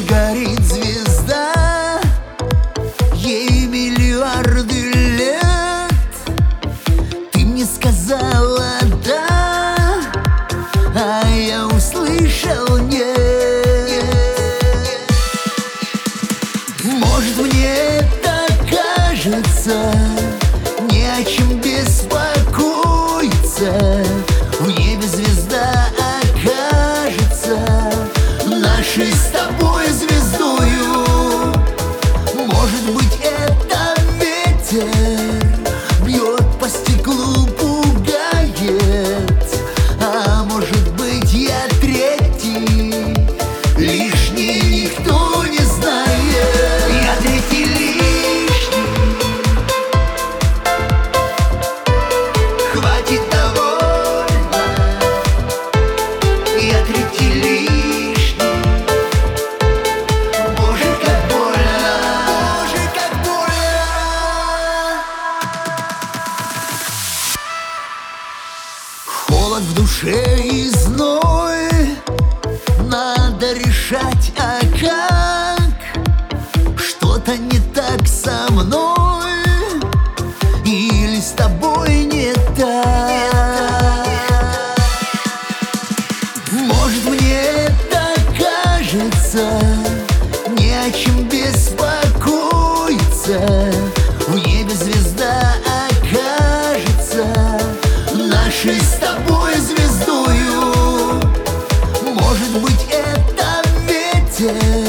горит звезда Ей миллиарды лет. Ты мне сказала «да» А я услышал «нет» Может мне так кажется не о чем беспокоиться. В небе Холод в душе и зной Надо решать, а как? Что-то не так со мной Или с тобой не так? Может мне это кажется Ни о чем беспокоиться. В небе звезда окажется Нашей с тобой Yeah.